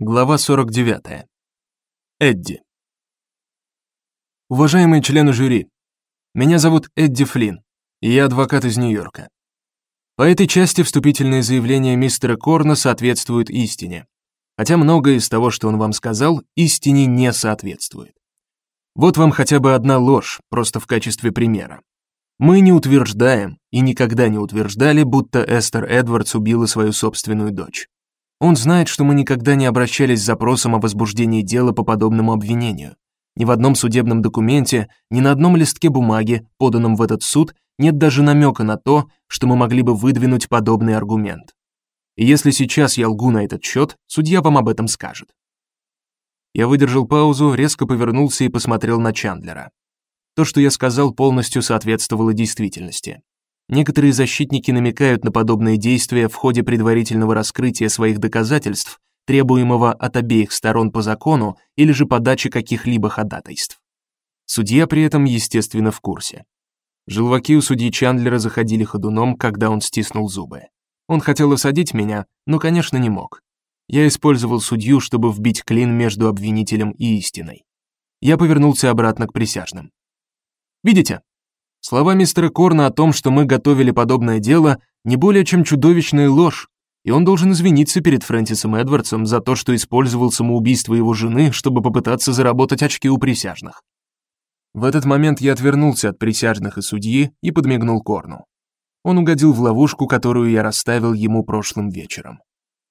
Глава 49. Эдди. Уважаемые члены жюри, меня зовут Эдди Флинн, и я адвокат из Нью-Йорка. По этой части вступительные заявления мистера Корна соответствуют истине, хотя многое из того, что он вам сказал, истине не соответствует. Вот вам хотя бы одна ложь, просто в качестве примера. Мы не утверждаем и никогда не утверждали, будто Эстер Эдвардс убила свою собственную дочь. Он знает, что мы никогда не обращались с запросом о возбуждении дела по подобному обвинению. Ни в одном судебном документе, ни на одном листке бумаги, поданном в этот суд, нет даже намека на то, что мы могли бы выдвинуть подобный аргумент. И если сейчас я лгу на этот счет, судья вам об этом скажет. Я выдержал паузу, резко повернулся и посмотрел на Чандлера. То, что я сказал, полностью соответствовало действительности. Некоторые защитники намекают на подобные действия в ходе предварительного раскрытия своих доказательств, требуемого от обеих сторон по закону или же подачи каких-либо ходатайств. Судья при этом, естественно, в курсе. Желваки у судьи Чандлера заходили ходуном, когда он стиснул зубы. Он хотел осадить меня, но, конечно, не мог. Я использовал судью, чтобы вбить клин между обвинителем и истиной. Я повернулся обратно к присяжным. Видите? Слова мистера Корна о том, что мы готовили подобное дело, не более чем чудовищная ложь, и он должен извиниться перед Фрэнсисом Эдвардсом за то, что использовал самоубийство его жены, чтобы попытаться заработать очки у присяжных. В этот момент я отвернулся от присяжных и судьи и подмигнул Корну. Он угодил в ловушку, которую я расставил ему прошлым вечером.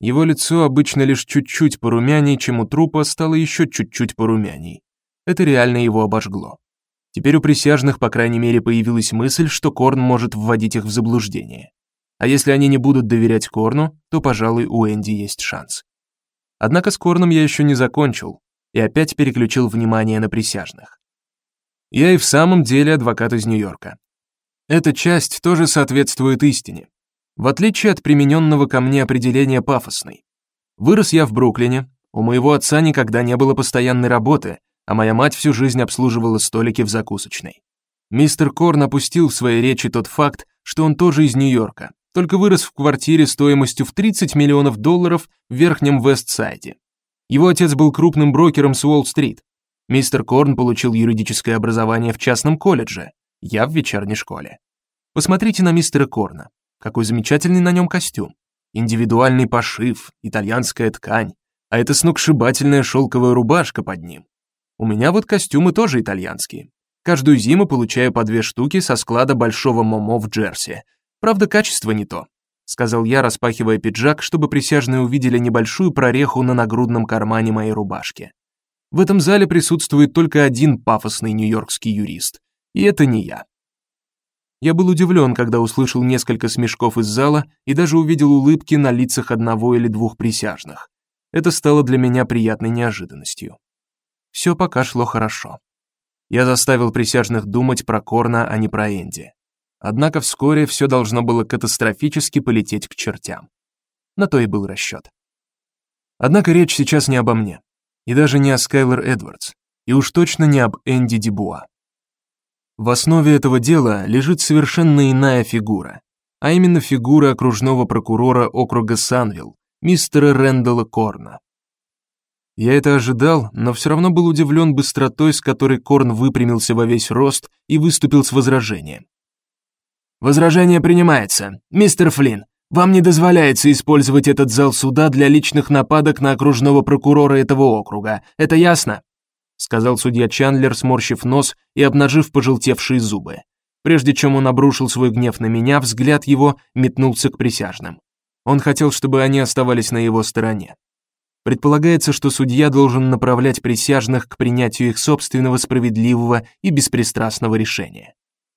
Его лицо обычно лишь чуть-чуть порумяней, чем у трупа, стало еще чуть-чуть порумяней. Это реально его обожгло. Теперь у присяжных, по крайней мере, появилась мысль, что Корн может вводить их в заблуждение. А если они не будут доверять Корну, то, пожалуй, у Энди есть шанс. Однако с Корном я еще не закончил и опять переключил внимание на присяжных. Я и в самом деле адвокат из Нью-Йорка. Эта часть тоже соответствует истине. В отличие от примененного ко мне определения пафосной. Вырос я в Бруклине, у моего отца никогда не было постоянной работы, а моя мать всю жизнь обслуживала столики в закусочной. Мистер Корн опустил в своей речи тот факт, что он тоже из Нью-Йорка, только вырос в квартире стоимостью в 30 миллионов долларов в Верхнем Вест-Сайде. Его отец был крупным брокером с Уолл-стрит. Мистер Корн получил юридическое образование в частном колледже, я в вечерней школе. Посмотрите на мистера Корна. Какой замечательный на нем костюм. Индивидуальный пошив, итальянская ткань, а эта сногсшибательная шелковая рубашка под ним. У меня вот костюмы тоже итальянские. Каждую зиму получаю по две штуки со склада Большого Момо в Джерси. Правда, качество не то, сказал я, распахивая пиджак, чтобы присяжные увидели небольшую прореху на нагрудном кармане моей рубашки. В этом зале присутствует только один пафосный нью-йоркский юрист, и это не я. Я был удивлен, когда услышал несколько смешков из зала и даже увидел улыбки на лицах одного или двух присяжных. Это стало для меня приятной неожиданностью. Все пока шло хорошо. Я заставил присяжных думать про Корна, а не про Энди. Однако вскоре все должно было катастрофически полететь к чертям. На то и был расчет. Однако речь сейчас не обо мне, и даже не о Скайлер Эдвардс, и уж точно не об Энди Дебуа. В основе этого дела лежит совершенно иная фигура, а именно фигура окружного прокурора округа Санвилл, мистера Рэндалла Корна. Я это ожидал, но все равно был удивлен быстротой, с которой Корн выпрямился во весь рост и выступил с возражением. Возражение принимается. Мистер Флинн, вам не дозволяется использовать этот зал суда для личных нападок на окружного прокурора этого округа. Это ясно? сказал судья Чандлер, сморщив нос и обнажив пожелтевшие зубы. Прежде чем он обрушил свой гнев на меня, взгляд его метнулся к присяжным. Он хотел, чтобы они оставались на его стороне. Предполагается, что судья должен направлять присяжных к принятию их собственного справедливого и беспристрастного решения.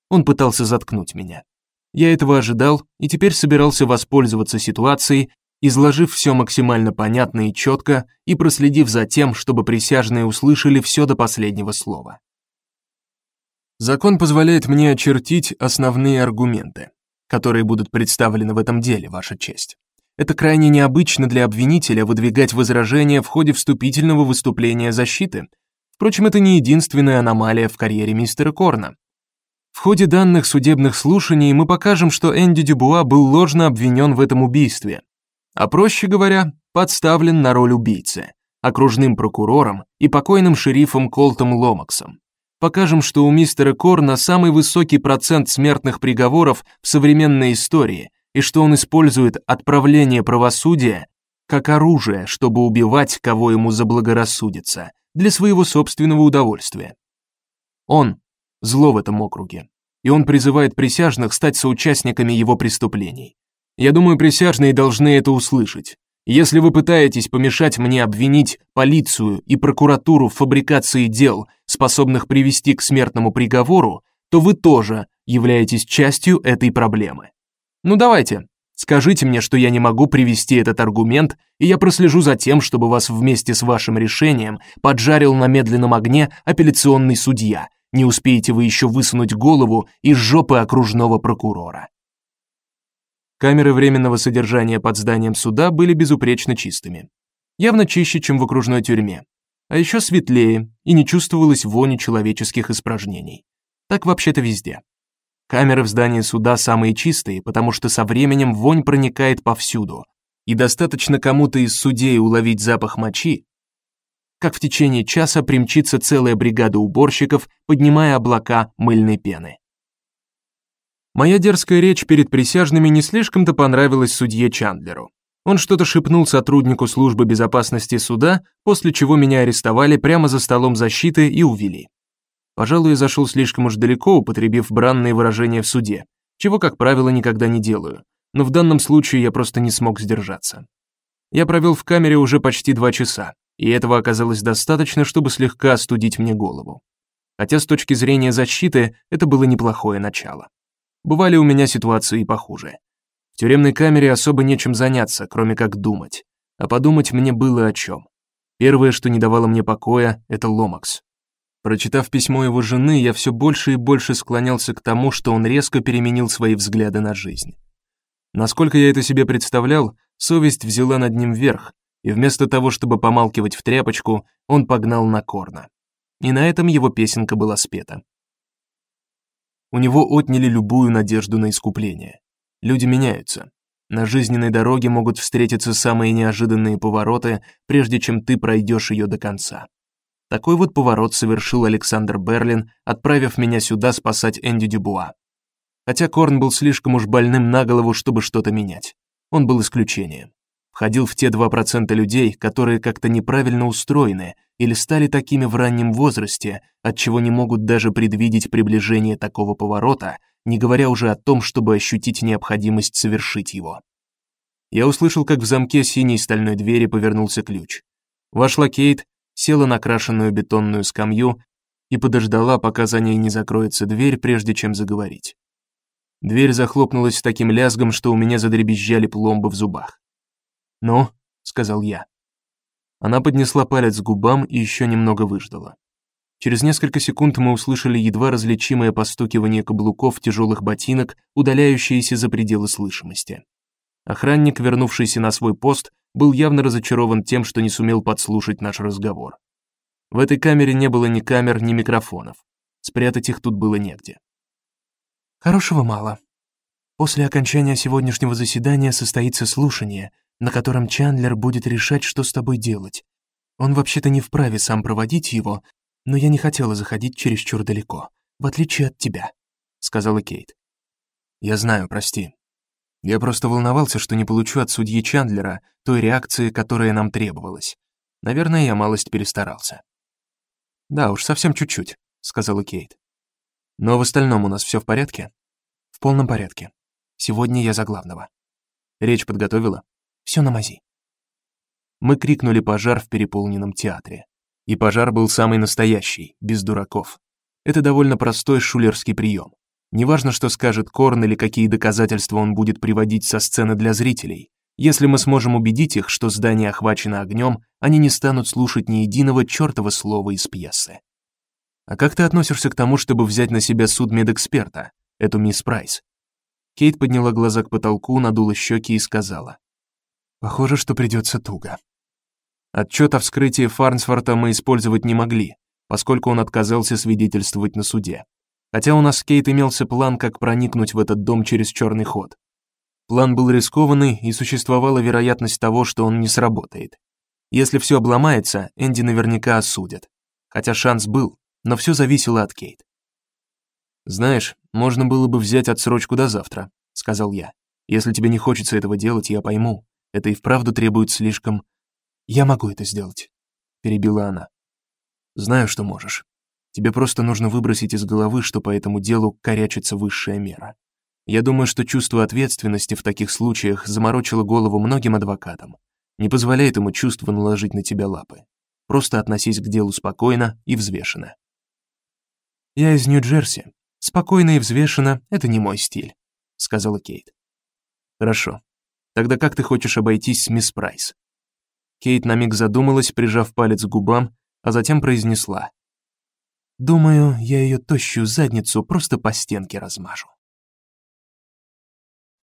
Он пытался заткнуть меня. Я этого ожидал и теперь собирался воспользоваться ситуацией, изложив все максимально понятно и четко и проследив за тем, чтобы присяжные услышали все до последнего слова. Закон позволяет мне очертить основные аргументы, которые будут представлены в этом деле, ваша честь. Это крайне необычно для обвинителя выдвигать возражения в ходе вступительного выступления защиты. Впрочем, это не единственная аномалия в карьере мистера Корна. В ходе данных судебных слушаний мы покажем, что Энди Дюбуа был ложно обвинен в этом убийстве, а проще говоря, подставлен на роль убийцы, окружным прокурором и покойным шерифом Колтом Ломаксом. Покажем, что у мистера Корна самый высокий процент смертных приговоров в современной истории и что он использует отправление правосудия как оружие, чтобы убивать кого ему заблагорассудится, для своего собственного удовольствия. Он зло в этом округе, и он призывает присяжных стать соучастниками его преступлений. Я думаю, присяжные должны это услышать. Если вы пытаетесь помешать мне обвинить полицию и прокуратуру в фабрикации дел, способных привести к смертному приговору, то вы тоже являетесь частью этой проблемы. Ну давайте, скажите мне, что я не могу привести этот аргумент, и я прослежу за тем, чтобы вас вместе с вашим решением поджарил на медленном огне апелляционный судья. Не успеете вы еще высунуть голову из жопы окружного прокурора. Камеры временного содержания под зданием суда были безупречно чистыми. Явно чище, чем в окружной тюрьме. А еще светлее, и не чувствовалось вони человеческих испражнений. Так вообще-то везде. Камеры в здании суда самые чистые, потому что со временем вонь проникает повсюду. И достаточно кому-то из судей уловить запах мочи, как в течение часа примчится целая бригада уборщиков, поднимая облака мыльной пены. Моя дерзкая речь перед присяжными не слишком-то понравилась судье Чандлеру. Он что-то шепнул сотруднику службы безопасности суда, после чего меня арестовали прямо за столом защиты и увели. Пожалуй, я зашел слишком уж далеко, употребив бранные выражения в суде, чего, как правило, никогда не делаю. Но в данном случае я просто не смог сдержаться. Я провел в камере уже почти два часа, и этого оказалось достаточно, чтобы слегка остудить мне голову. Хотя с точки зрения защиты это было неплохое начало. Бывали у меня ситуации и похуже. В тюремной камере особо нечем заняться, кроме как думать. А подумать мне было о чем. Первое, что не давало мне покоя, это Ломакс. Прочитав письмо его жены, я все больше и больше склонялся к тому, что он резко переменил свои взгляды на жизнь. Насколько я это себе представлял, совесть взяла над ним верх, и вместо того, чтобы помалкивать в тряпочку, он погнал на корна. И на этом его песенка была спета. У него отняли любую надежду на искупление. Люди меняются. На жизненной дороге могут встретиться самые неожиданные повороты, прежде чем ты пройдешь ее до конца. Такой вот поворот совершил Александр Берлин, отправив меня сюда спасать Энди Дюбуа. Хотя Корн был слишком уж больным на голову, чтобы что-то менять. Он был исключением. Входил в те 2% людей, которые как-то неправильно устроены или стали такими в раннем возрасте, от чего не могут даже предвидеть приближение такого поворота, не говоря уже о том, чтобы ощутить необходимость совершить его. Я услышал, как в замке синей стальной двери повернулся ключ. Вошла Кейт, села на крашеную бетонную скамью и подождала, пока за ней не закроется дверь, прежде чем заговорить. Дверь захлопнулась с таким лязгом, что у меня задребезжали пломбы в зубах. "Ну", сказал я. Она поднесла палец к губам и еще немного выждала. Через несколько секунд мы услышали едва различимое постукивание каблуков тяжелых ботинок, удаляющиеся за пределы слышимости. Охранник, вернувшийся на свой пост, был явно разочарован тем, что не сумел подслушать наш разговор. В этой камере не было ни камер, ни микрофонов. Спрятать их тут было негде. Хорошего мало. После окончания сегодняшнего заседания состоится слушание, на котором Чандлер будет решать, что с тобой делать. Он вообще-то не вправе сам проводить его, но я не хотела заходить чересчур далеко, в отличие от тебя, сказала Кейт. Я знаю, прости. Я просто волновался, что не получу от судьи Чандлера той реакции, которая нам требовалась. Наверное, я малость перестарался. Да уж, совсем чуть-чуть, сказала Кейт. Но в остальном у нас все в порядке? В полном порядке. Сегодня я за главного. Речь подготовила? Все на мази. Мы крикнули пожар в переполненном театре. И пожар был самый настоящий, без дураков. Это довольно простой шулерский прием. Неважно, что скажет Корн или какие доказательства он будет приводить со сцены для зрителей. Если мы сможем убедить их, что здание охвачено огнем, они не станут слушать ни единого чёртова слова из пьесы. А как ты относишься к тому, чтобы взять на себя суд медэксперта, эту мисс Прайс? Кейт подняла глаза к потолку, надула щеки и сказала: Похоже, что придется туго. Отчет о вскрытии Фарнсворта мы использовать не могли, поскольку он отказался свидетельствовать на суде. Хотя у нас с Кейт имелся план, как проникнуть в этот дом через черный ход. План был рискованный, и существовала вероятность того, что он не сработает. Если все обломается, Энди наверняка осудят. Хотя шанс был, но все зависело от Кейт. Знаешь, можно было бы взять отсрочку до завтра, сказал я. Если тебе не хочется этого делать, я пойму. Это и вправду требует слишком Я могу это сделать, перебила она. Знаю, что можешь. Тебе просто нужно выбросить из головы, что по этому делу корячится высшая мера. Я думаю, что чувство ответственности в таких случаях заморочило голову многим адвокатам. Не позволяет ему чувство наложить на тебя лапы. Просто относись к делу спокойно и взвешенно. Я из Нью-Джерси. Спокойно и взвешенно это не мой стиль, сказала Кейт. Хорошо. Тогда как ты хочешь обойтись с мисс Прайс? Кейт на миг задумалась, прижав палец к губам, а затем произнесла: "Думаю, я ее тощую задницу просто по стенке размажу".